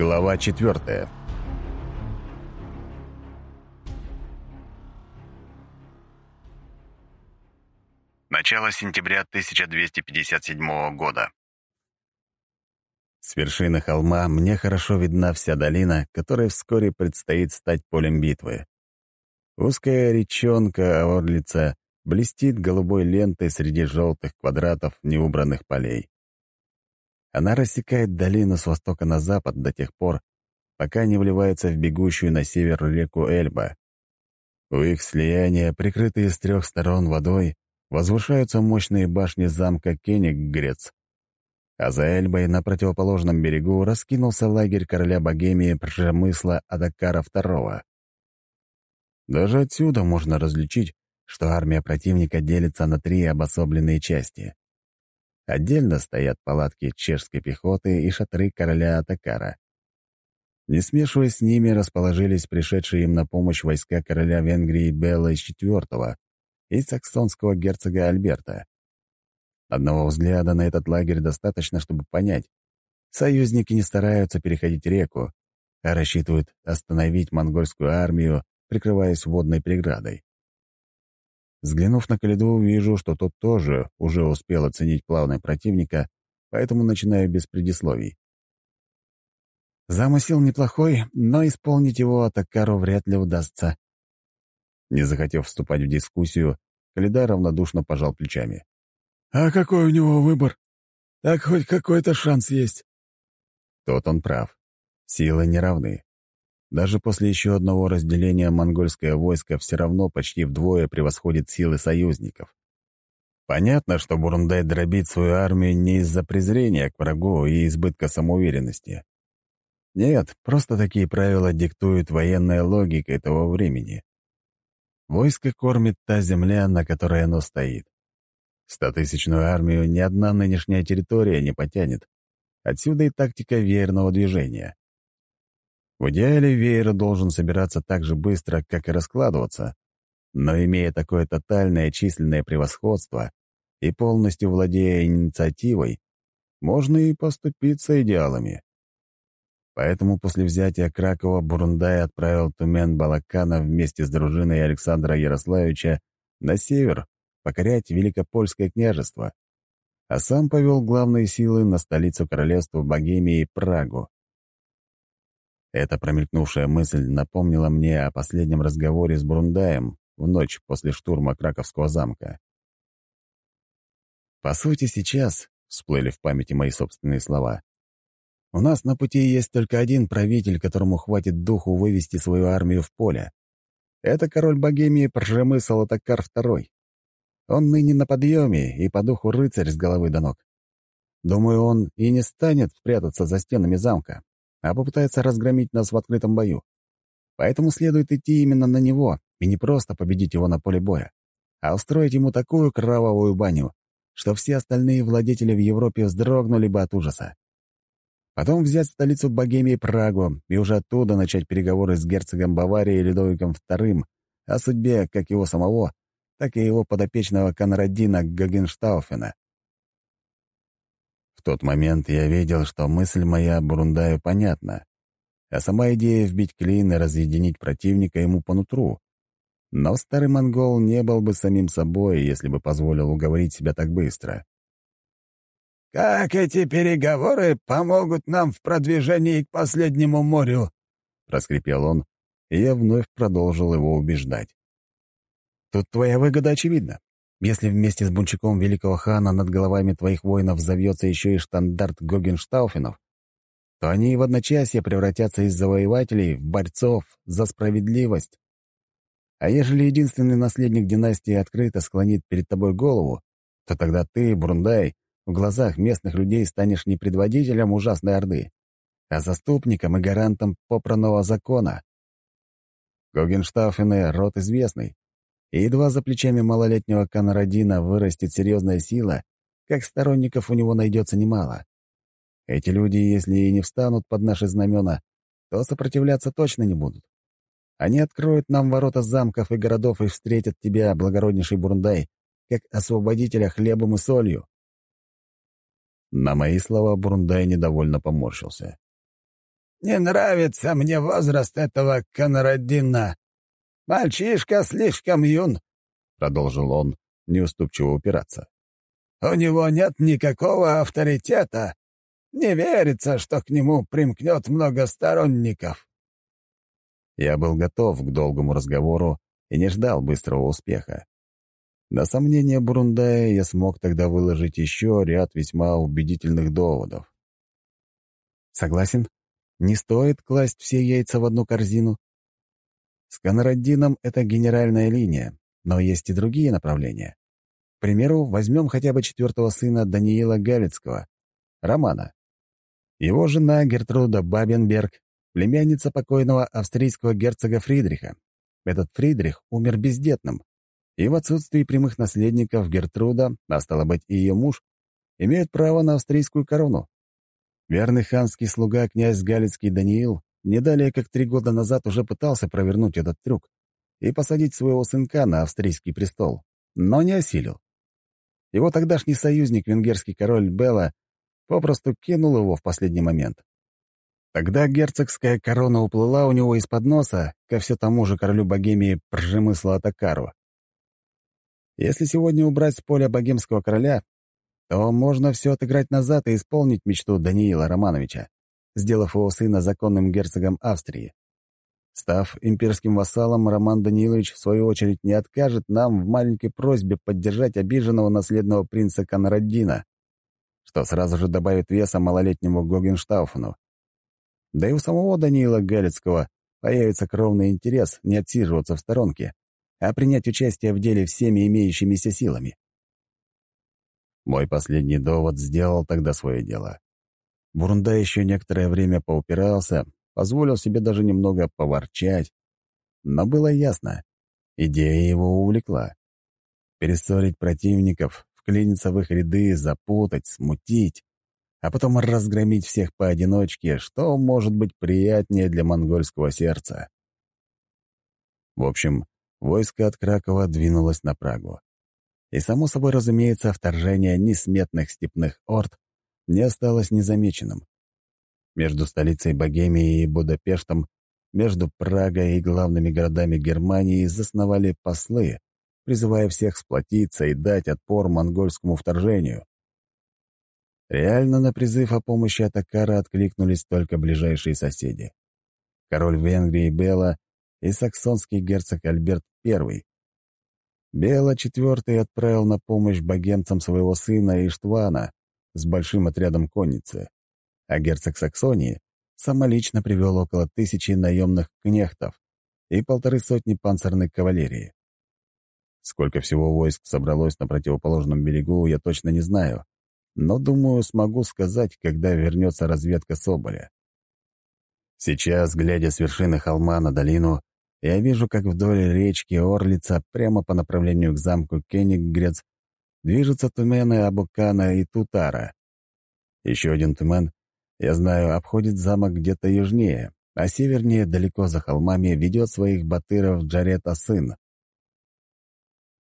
Глава четвертая. Начало сентября 1257 года. С вершины холма мне хорошо видна вся долина, которая вскоре предстоит стать полем битвы. Узкая речонка Орлица блестит голубой лентой среди желтых квадратов неубранных полей. Она рассекает долину с востока на запад до тех пор, пока не вливается в бегущую на север реку Эльба. У их слияния, прикрытые с трех сторон водой, возвышаются мощные башни замка Кениггрец. А за Эльбой на противоположном берегу раскинулся лагерь короля Богемии Пржемысла Адакара II. Даже отсюда можно различить, что армия противника делится на три обособленные части. Отдельно стоят палатки чешской пехоты и шатры короля Атакара. Не смешиваясь с ними, расположились пришедшие им на помощь войска короля Венгрии Белла IV и саксонского герцога Альберта. Одного взгляда на этот лагерь достаточно, чтобы понять. Союзники не стараются переходить реку, а рассчитывают остановить монгольскую армию, прикрываясь водной преградой. Взглянув на Калиду, вижу, что тот тоже уже успел оценить плавное противника, поэтому начинаю без предисловий. Замысел неплохой, но исполнить его Атакару вряд ли удастся. Не захотев вступать в дискуссию, Калида равнодушно пожал плечами. «А какой у него выбор? Так хоть какой-то шанс есть». Тот он прав. Силы не равны. Даже после еще одного разделения монгольское войско все равно почти вдвое превосходит силы союзников. Понятно, что Бурундай дробит свою армию не из-за презрения к врагу и избытка самоуверенности. Нет, просто такие правила диктует военная логика этого времени. Войско кормит та земля, на которой оно стоит. Стотысячную армию ни одна нынешняя территория не потянет. Отсюда и тактика верного движения. В идеале веер должен собираться так же быстро, как и раскладываться, но имея такое тотальное численное превосходство и полностью владея инициативой, можно и поступиться идеалами. Поэтому после взятия Кракова Бурундай отправил Тумен Балакана вместе с дружиной Александра Ярославича на север покорять Великопольское княжество, а сам повел главные силы на столицу королевства Богемии Прагу. Эта промелькнувшая мысль напомнила мне о последнем разговоре с Брундаем в ночь после штурма Краковского замка. По сути, сейчас всплыли в памяти мои собственные слова. У нас на пути есть только один правитель, которому хватит духу вывести свою армию в поле. Это король Богемии Пржемысл Атакар II. Он ныне на подъеме и по духу рыцарь с головы до ног. Думаю, он и не станет прятаться за стенами замка, а попытается разгромить нас в открытом бою. Поэтому следует идти именно на него и не просто победить его на поле боя, а устроить ему такую кровавую баню, что все остальные владетели в Европе вздрогнули бы от ужаса. Потом взять столицу Богемии Прагу и уже оттуда начать переговоры с герцогом Баварии Людовиком II о судьбе как его самого, так и его подопечного Конрадина Гагенштауфена. В тот момент я видел, что мысль моя Бурундаю понятна, а сама идея вбить клин и разъединить противника ему по нутру. Но старый монгол не был бы самим собой, если бы позволил уговорить себя так быстро. «Как эти переговоры помогут нам в продвижении к последнему морю?» — проскрипел он, и я вновь продолжил его убеждать. «Тут твоя выгода очевидна. Если вместе с бунчаком великого хана над головами твоих воинов завьется еще и штандарт Гогенштауфенов, то они в одночасье превратятся из завоевателей в борцов за справедливость. А ежели единственный наследник династии открыто склонит перед тобой голову, то тогда ты, Брундай, в глазах местных людей станешь не предводителем ужасной орды, а заступником и гарантом попранного закона. Гогенштауфены — род известный, и едва за плечами малолетнего Конрадина вырастет серьезная сила, как сторонников у него найдется немало. Эти люди, если и не встанут под наши знамена, то сопротивляться точно не будут. Они откроют нам ворота замков и городов и встретят тебя, благороднейший Бурундай, как освободителя хлебом и солью. На мои слова Бурундай недовольно поморщился. Не нравится мне возраст этого Конрадина. Мальчишка слишком юн», — продолжил он, неуступчиво упираться. «У него нет никакого авторитета. Не верится, что к нему примкнет много сторонников». Я был готов к долгому разговору и не ждал быстрого успеха. На сомнение Бурундая я смог тогда выложить еще ряд весьма убедительных доводов. Согласен, не стоит класть все яйца в одну корзину. С Конрадином это генеральная линия, но есть и другие направления. К примеру, возьмем хотя бы четвертого сына Даниила Галицкого, Романа. Его жена Гертруда Бабенберг, племянница покойного австрийского герцога Фридриха. Этот Фридрих умер бездетным, и в отсутствии прямых наследников Гертруда, а стало быть и ее муж, имеют право на австрийскую корону. Верный ханский слуга князь Галицкий Даниил не далее как три года назад уже пытался провернуть этот трюк и посадить своего сынка на австрийский престол, но не осилил. Его тогдашний союзник, венгерский король Белла, попросту кинул его в последний момент. Тогда герцогская корона уплыла у него из-под носа ко все тому же королю Богемии Пржемысла Атакару. Если сегодня убрать с поля богемского короля, то можно все отыграть назад и исполнить мечту Даниила Романовича, сделав его сына законным герцогом Австрии. Став имперским вассалом, Роман Данилович, в свою очередь, не откажет нам в маленькой просьбе поддержать обиженного наследного принца Конрадина, что сразу же добавит веса малолетнему Гогенштауфену. Да и у самого Даниила Галицкого появится кровный интерес не отсиживаться в сторонке, а принять участие в деле всеми имеющимися силами. Мой последний довод сделал тогда свое дело. Бурунда еще некоторое время поупирался, позволил себе даже немного поворчать, но было ясно, идея его увлекла. Перессорить противников, вклиниться в их ряды, запутать, смутить, а потом разгромить всех поодиночке, что может быть приятнее для монгольского сердца. В общем, войско от Кракова двинулось на Прагу. И, само собой разумеется, вторжение несметных степных орд не осталось незамеченным. Между столицей Богемии и Будапештом, между Прагой и главными городами Германии засновали послы, призывая всех сплотиться и дать отпор монгольскому вторжению. Реально на призыв о помощи Атакара откликнулись только ближайшие соседи. Король Венгрии Бела и саксонский герцог Альберт I. Бела IV отправил на помощь богемцам своего сына Иштвана с большим отрядом конницы, а герцог Саксонии самолично привел около тысячи наемных кнехтов и полторы сотни панцирной кавалерии. Сколько всего войск собралось на противоположном берегу, я точно не знаю, но, думаю, смогу сказать, когда вернется разведка Соболя. Сейчас, глядя с вершины холма на долину, я вижу, как вдоль речки Орлица, прямо по направлению к замку Кениггрец, движутся тумены Абукана и Тутара. Еще один тумен, я знаю, обходит замок где-то южнее, а севернее, далеко за холмами, ведет своих батыров Джарета сын.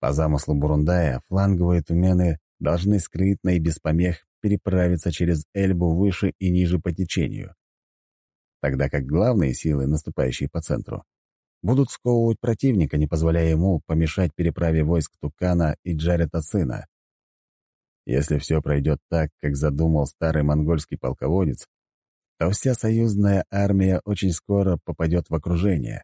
По замыслу Бурундая, фланговые тумены должны скрытно и без помех переправиться через Эльбу выше и ниже по течению. Тогда как главные силы, наступающие по центру, будут сковывать противника, не позволяя ему помешать переправе войск Тукана и Джарета сына. Если все пройдет так, как задумал старый монгольский полководец, то вся союзная армия очень скоро попадет в окружение.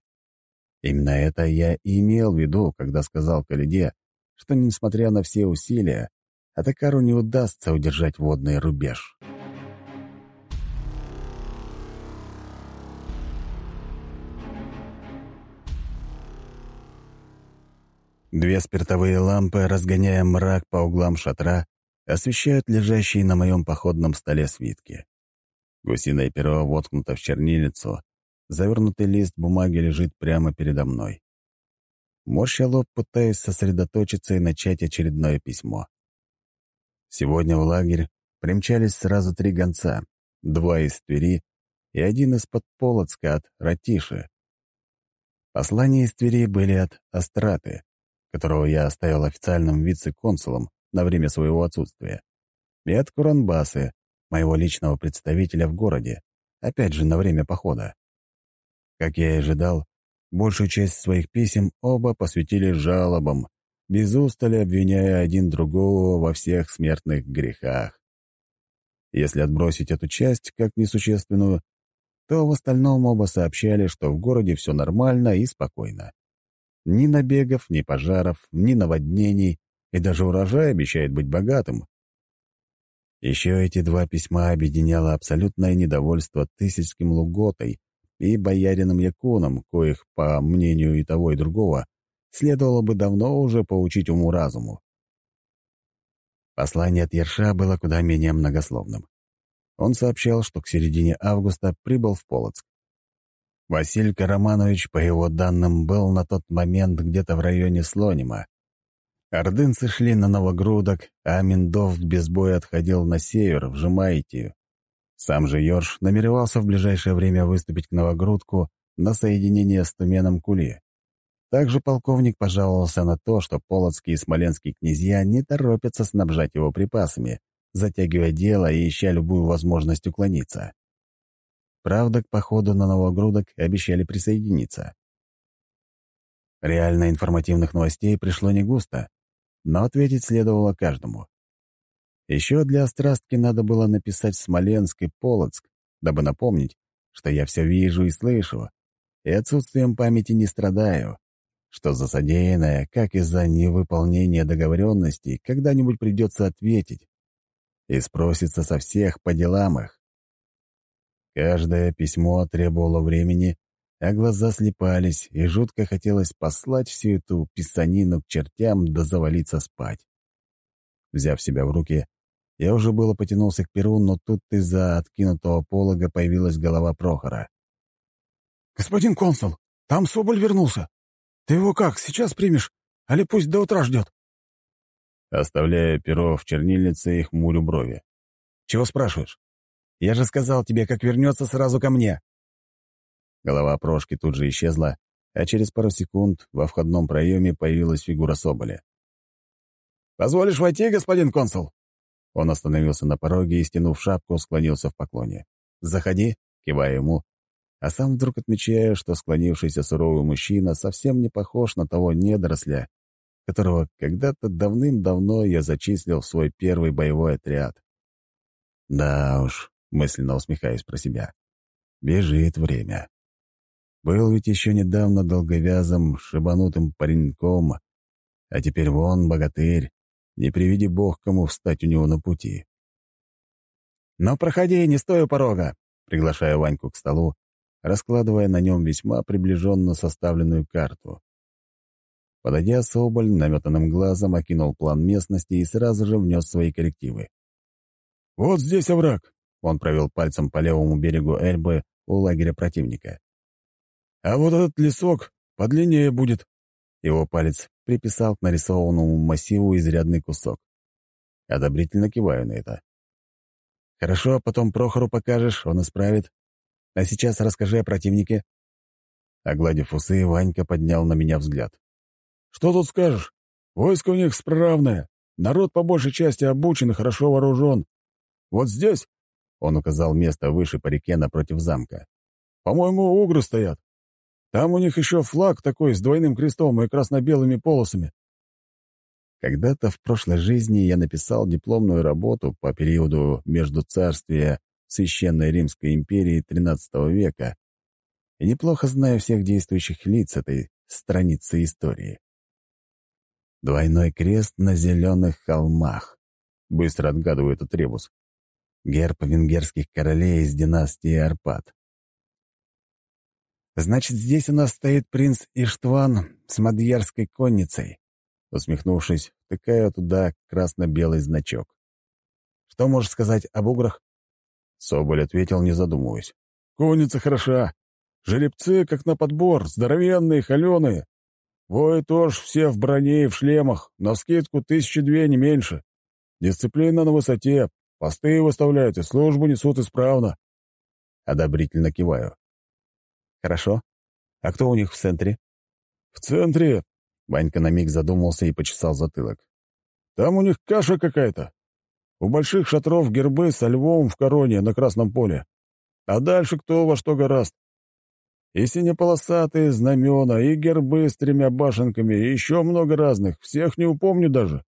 Именно это я и имел в виду, когда сказал Калиде, что, несмотря на все усилия, Атакару не удастся удержать водный рубеж. Две спиртовые лампы, разгоняя мрак по углам шатра, освещают лежащие на моем походном столе свитки. Гусиное перо воткнуто в чернилицу, завернутый лист бумаги лежит прямо передо мной. Морща лоб, пытаясь сосредоточиться и начать очередное письмо. Сегодня в лагерь примчались сразу три гонца, два из Твери и один из-под Полоцка от Ратиши. Послания из Твери были от Астраты, которого я оставил официальным вице-консулом на время своего отсутствия, и от Куранбасы, моего личного представителя в городе, опять же, на время похода. Как я и ожидал, большую часть своих писем оба посвятили жалобам, без устали обвиняя один другого во всех смертных грехах. Если отбросить эту часть как несущественную, то в остальном оба сообщали, что в городе все нормально и спокойно. Ни набегов, ни пожаров, ни наводнений, и даже урожай обещает быть богатым. Еще эти два письма объединяло абсолютное недовольство Тысячским Луготой и боярином Якуном, коих, по мнению и того, и другого, следовало бы давно уже поучить уму-разуму. Послание от Ерша было куда менее многословным. Он сообщал, что к середине августа прибыл в Полоцк. Василий Караманович, по его данным, был на тот момент где-то в районе Слонима. Ордынцы шли на Новогрудок, а Миндов без боя отходил на север, в Жемаитию. Сам же Йорш намеревался в ближайшее время выступить к Новогрудку на соединение с Туменом Кули. Также полковник пожаловался на то, что полоцкие и смоленские князья не торопятся снабжать его припасами, затягивая дело и ища любую возможность уклониться. Правда, к походу на Новогрудок обещали присоединиться. Реально информативных новостей пришло не густо, но ответить следовало каждому. Еще для острастки надо было написать Смоленск и Полоцк, дабы напомнить, что я все вижу и слышу, и отсутствием памяти не страдаю, что за содеянное, как и за невыполнение договоренностей, когда-нибудь придется ответить и спросится со всех по делам их. Каждое письмо требовало времени, а глаза слепались, и жутко хотелось послать всю эту писанину к чертям да завалиться спать. Взяв себя в руки, я уже было потянулся к перу, но тут из-за откинутого полога появилась голова Прохора. «Господин консул, там Соболь вернулся. Ты его как, сейчас примешь? Али пусть до утра ждет?» Оставляя перо в чернильнице и хмурю брови. «Чего спрашиваешь? Я же сказал тебе, как вернется, сразу ко мне». Голова Прошки тут же исчезла, а через пару секунд во входном проеме появилась фигура Соболя. «Позволишь войти, господин консул?» Он остановился на пороге и, стянув шапку, склонился в поклоне. «Заходи», — кивая ему, а сам вдруг отмечаю, что склонившийся суровый мужчина совсем не похож на того недоросля, которого когда-то давным-давно я зачислил в свой первый боевой отряд. Да уж, мысленно усмехаюсь про себя. Бежит время. Был ведь еще недавно долговязым, шибанутым пареньком, а теперь вон богатырь, не приведи бог, кому встать у него на пути. «Но проходи, не стой у порога!» приглашая Ваньку к столу, раскладывая на нем весьма приближенно составленную карту. Подойдя, Соболь наметанным глазом окинул план местности и сразу же внес свои коррективы. «Вот здесь овраг!» — он провел пальцем по левому берегу Эльбы у лагеря противника. «А вот этот лесок подлиннее будет». Его палец приписал к нарисованному массиву изрядный кусок. Одобрительно киваю на это. «Хорошо, потом Прохору покажешь, он исправит. А сейчас расскажи о противнике». Огладив усы, Ванька поднял на меня взгляд. «Что тут скажешь? Войско у них справное. Народ по большей части обучен и хорошо вооружен. Вот здесь...» — он указал место выше по реке напротив замка. «По-моему, угры стоят. Там у них еще флаг такой с двойным крестом и красно-белыми полосами. Когда-то в прошлой жизни я написал дипломную работу по периоду между царствия Священной Римской империи XIII века и неплохо знаю всех действующих лиц этой страницы истории. Двойной крест на зеленых холмах. Быстро отгадываю этот ребус. Герб венгерских королей из династии Арпад. «Значит, здесь у нас стоит принц Иштван с мадьярской конницей», усмехнувшись, тыкая туда красно-белый значок. «Что можешь сказать об уграх?» Соболь ответил, не задумываясь. «Конница хороша. Жеребцы, как на подбор, здоровенные, холеные. Вои тоже все в броне и в шлемах, на скидку тысячи две, не меньше. Дисциплина на высоте, посты выставляют и службу несут исправно». Одобрительно киваю. Хорошо. А кто у них в центре? В центре. Ванька на миг задумался и почесал затылок. Там у них каша какая-то. У больших шатров гербы со львом в короне на красном поле. А дальше кто во что гораст. И синеполосатые знамена, и гербы с тремя башенками, и еще много разных. Всех не упомню даже.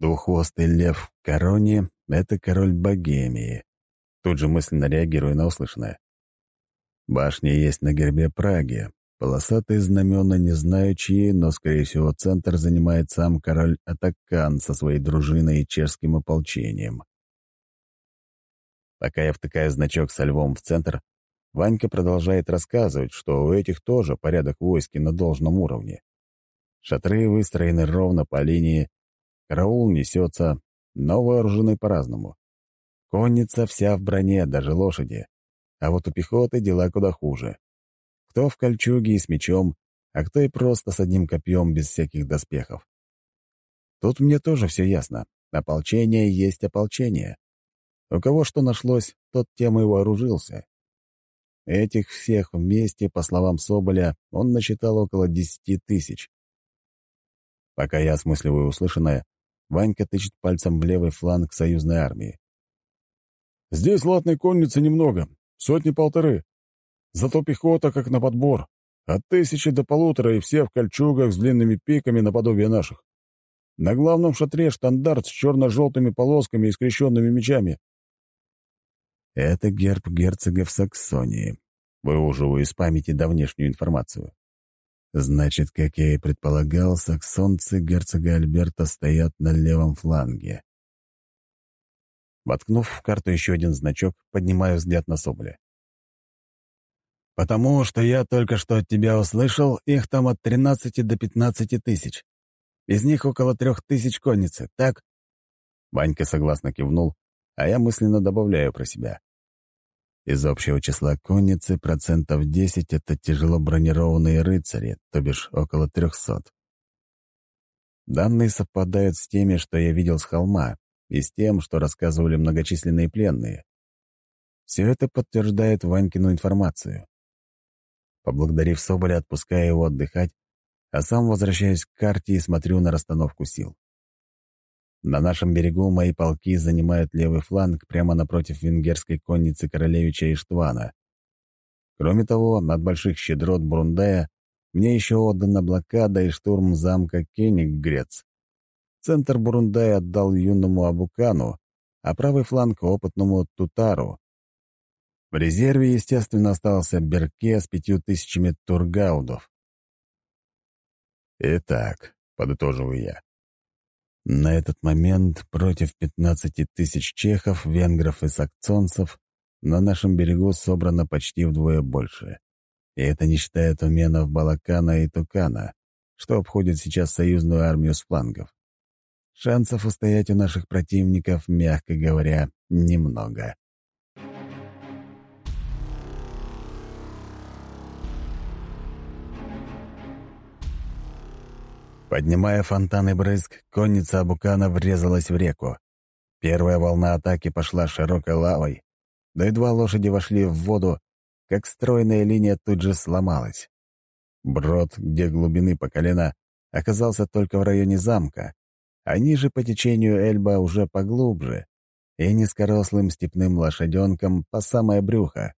Двуххвостый лев в короне — это король Богемии. Тут же мысленно реагирую на услышанное. Башня есть на гербе Праги. Полосатые знамена не знаю чьи, но, скорее всего, центр занимает сам король Атакан со своей дружиной и чешским ополчением. Пока я втыкаю значок со львом в центр, Ванька продолжает рассказывать, что у этих тоже порядок войски на должном уровне. Шатры выстроены ровно по линии, караул несется, но вооружены по-разному. Конница вся в броне, даже лошади. А вот у пехоты дела куда хуже. Кто в кольчуге и с мечом, а кто и просто с одним копьем без всяких доспехов. Тут мне тоже все ясно. Ополчение есть ополчение. У кого что нашлось, тот тем и вооружился. Этих всех вместе, по словам Соболя, он насчитал около десяти тысяч. Пока я осмысливаю услышанное, Ванька тычет пальцем в левый фланг союзной армии. Здесь латной конницы немного, сотни-полторы. Зато пехота как на подбор. От тысячи до полутора и все в кольчугах с длинными пиками наподобие наших. На главном шатре штандарт с черно-желтыми полосками и скрещенными мечами. Это герб герцога в Саксонии. Выуживаю из памяти давнешнюю информацию. Значит, как я и предполагал, саксонцы герцога Альберта стоят на левом фланге. Воткнув в карту еще один значок, поднимаю взгляд на Соболя. «Потому что я только что от тебя услышал, их там от 13 до 15 тысяч. Из них около трех тысяч конницы, так?» Ванька согласно кивнул, а я мысленно добавляю про себя. Из общего числа конницы процентов 10 — это тяжело бронированные рыцари, то бишь около 300. Данные совпадают с теми, что я видел с холма, и с тем, что рассказывали многочисленные пленные. Все это подтверждает Ванькину информацию. Поблагодарив Соболя, отпускаю его отдыхать, а сам возвращаюсь к карте и смотрю на расстановку сил. На нашем берегу мои полки занимают левый фланг прямо напротив венгерской конницы королевича Иштвана. Кроме того, от больших щедрот Брундая мне еще отдана блокада и штурм замка Кениггрец. Центр Бурундай отдал юному Абукану, а правый фланг — опытному Тутару. В резерве, естественно, остался Берке с пятью тысячами тургаудов. «Итак», — подытоживаю я, — «на этот момент против 15 тысяч чехов, венгров и сакцонцев на нашем берегу собрано почти вдвое больше. И это не считая туменов Балакана и Тукана, что обходит сейчас союзную армию с флангов. Шансов устоять у наших противников, мягко говоря, немного. Поднимая фонтаны брызг, конница Абукана врезалась в реку. Первая волна атаки пошла широкой лавой, да едва лошади вошли в воду, как стройная линия тут же сломалась. Брод, где глубины по колено, оказался только в районе замка, а ниже по течению Эльба уже поглубже и низкорослым степным лошаденком по самое брюхо.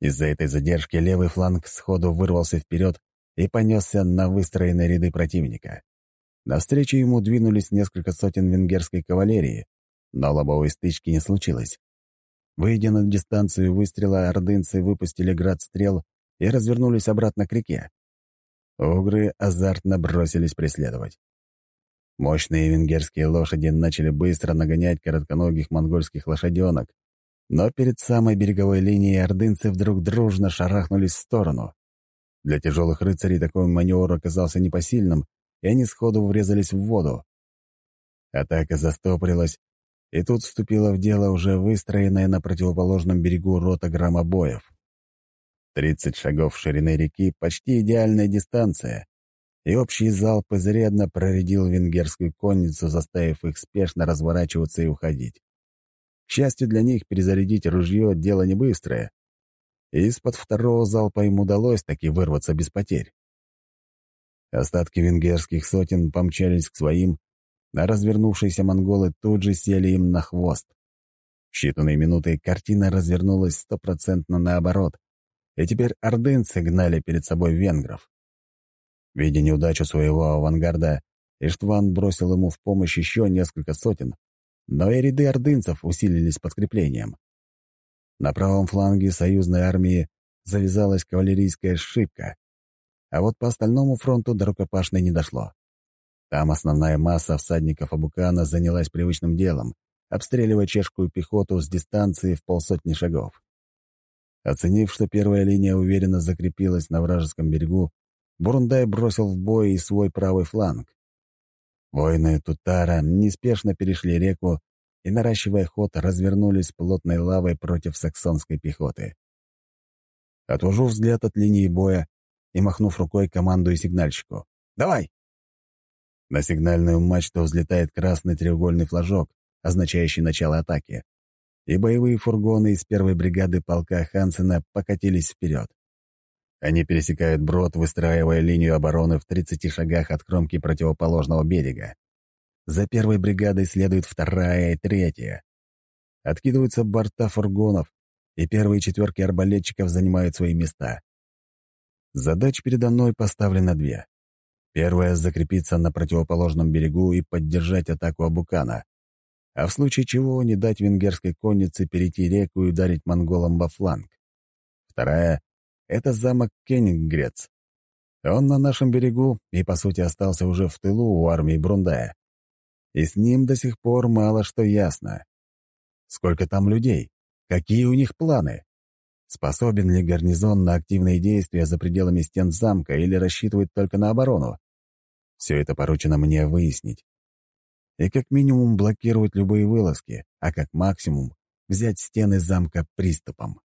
Из-за этой задержки левый фланг сходу вырвался вперед и понесся на выстроенные ряды противника. Навстречу ему двинулись несколько сотен венгерской кавалерии, но лобовой стычки не случилось. Выйдя на дистанцию выстрела, ордынцы выпустили град стрел и развернулись обратно к реке. Угры азартно бросились преследовать. Мощные венгерские лошади начали быстро нагонять коротконогих монгольских лошаденок, но перед самой береговой линией ордынцы вдруг дружно шарахнулись в сторону. Для тяжелых рыцарей такой маневр оказался непосильным, и они сходу врезались в воду. Атака застопорилась, и тут вступила в дело уже выстроенная на противоположном берегу рота громобоев. Тридцать шагов ширины реки — почти идеальная дистанция, и общий залп изрядно проредил венгерскую конницу, заставив их спешно разворачиваться и уходить. К счастью для них, перезарядить ружье — дело не быстрое. Из-под второго залпа им удалось таки вырваться без потерь. Остатки венгерских сотен помчались к своим, а развернувшиеся монголы тут же сели им на хвост. В считанные минуты картина развернулась стопроцентно наоборот, и теперь ордынцы гнали перед собой венгров. Видя неудачу своего авангарда, Иштван бросил ему в помощь еще несколько сотен, но и ряды ордынцев усилились подкреплением. На правом фланге союзной армии завязалась кавалерийская шибка, а вот по остальному фронту до рукопашной не дошло. Там основная масса всадников Абукана занялась привычным делом, обстреливая чешскую пехоту с дистанции в полсотни шагов. Оценив, что первая линия уверенно закрепилась на вражеском берегу, Бурундай бросил в бой и свой правый фланг. Воины Тутара неспешно перешли реку и, наращивая ход, развернулись плотной лавой против саксонской пехоты. Отвожу взгляд от линии боя и, махнув рукой, командую сигнальщику. «Давай!» На сигнальную мачту взлетает красный треугольный флажок, означающий начало атаки, и боевые фургоны из первой бригады полка Хансена покатились вперед. Они пересекают брод, выстраивая линию обороны в 30 шагах от кромки противоположного берега. За первой бригадой следует вторая и третья. Откидываются борта фургонов, и первые четверки арбалетчиков занимают свои места. Задач передо мной поставлено две. Первая — закрепиться на противоположном берегу и поддержать атаку Абукана, а в случае чего не дать венгерской коннице перейти реку и ударить монголам во фланг. Вторая — это замок Кеннингрец. Он на нашем берегу и, по сути, остался уже в тылу у армии Брундая. И с ним до сих пор мало что ясно. Сколько там людей? Какие у них планы? Способен ли гарнизон на активные действия за пределами стен замка или рассчитывает только на оборону? Все это поручено мне выяснить. И как минимум блокировать любые вылазки, а как максимум взять стены замка приступом.